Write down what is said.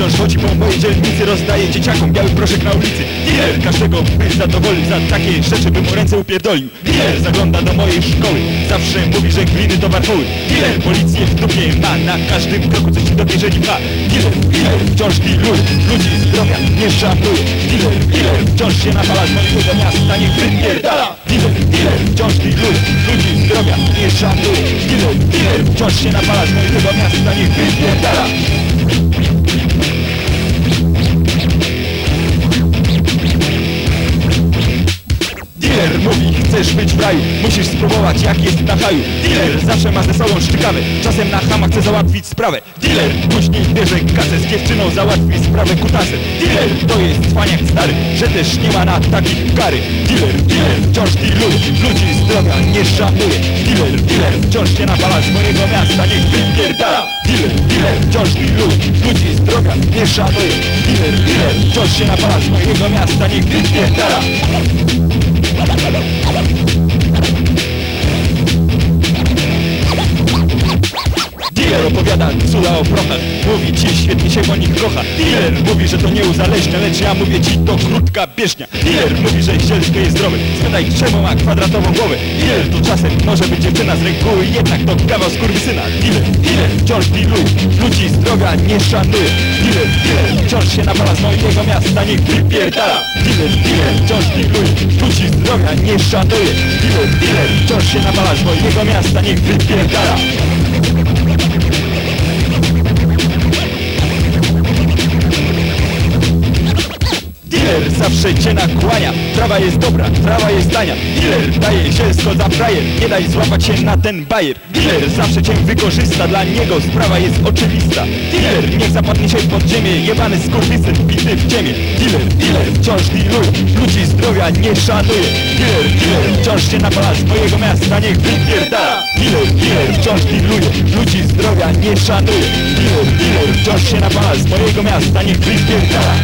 wciąż chodzi po mojej dzielnicy Rozdaje dzieciakom biały proszek na ulicy. Dealer każdego by zadowolił Za takie rzeczy by mu ręce upierdolił. Dealer zagląda do mojej szkoły Zawsze mówi, że gliny to warchoły Dealer policję w dupie ma Na każdym kroku coś do kieszeni ma Dealer, dealer wciąż dealuje Ludzi zdrowia nie szanuje Dealer, dealer wciąż się napala z mojego miasta Niech wypierdala. Dealer, dealer wciąż dealuje Ludzi zdrowia nie szanuje Dealer, dealer wciąż się napala z mojego miasta Niech wypierdala chcesz być w raju Musisz spróbować jak jest na haju. Dealer zawsze ma ze sobą szczykawę Czasem na hama chce załatwić sprawę. Dealer później bierze kasę z dziewczyną Załatwi sprawę kutasem. Dealer to jest cwaniak stary Że też nie ma na takich kary. Dealer, dealer wciąż dealuje Ludzi zdrowia nie szanuje. Dealer, dealer wciąż się napala z mojego miasta Niech wypierdala. Dealer, dealer wciąż dealuje Ludzi zdrowia nie szanuje. Dealer, dealer wciąż się napala z mojego miasta Niech wypierdala opowiada cuda o prochach Mówi ci świetnie się o nich kocha Dealer mówi, że to nie uzależnia Lecz ja mówię ci to krótka bieżnia. Dealer mówi, że zielsko jest zdrowy. Spytaj czemu ma kwadratową głowę. Dealer to czasem może być dziewczyna z reguły Jednak to kawał skurwysyna. Dealer, dealer wciąż dealuje Ludzi zdrowia nie szanuje. Dealer, dealer wciąż się napala z mojego miasta Niech wypierdala. Dealer, dealer wciąż dealuje Ludzi zdrowia nie szanuje. Dealer, dealer wciąż się napala z mojego miasta Niech wypierdala Dealer zawsze cię nakłania Trawa jest dobra, trawa jest tania. Dealer daje zielsko za frajer. Nie daj złapać się na ten bajer. Dealer zawsze cię wykorzysta Dla niego sprawa jest oczywista. Dealer niech zapadnie się pod ziemię Jebany skurwysyn bity w ciemię. Dealer, dealer wciąż dealuje Ludzi zdrowia nie szanuje. Dealer, dealer wciąż się napala z mojego miasta Niech wypierdala Dealer, dealer wciąż dealuje Ludzi zdrowia nie szanuje. Dealer, dealer wciąż się napala z mojego miasta Niech wypierdala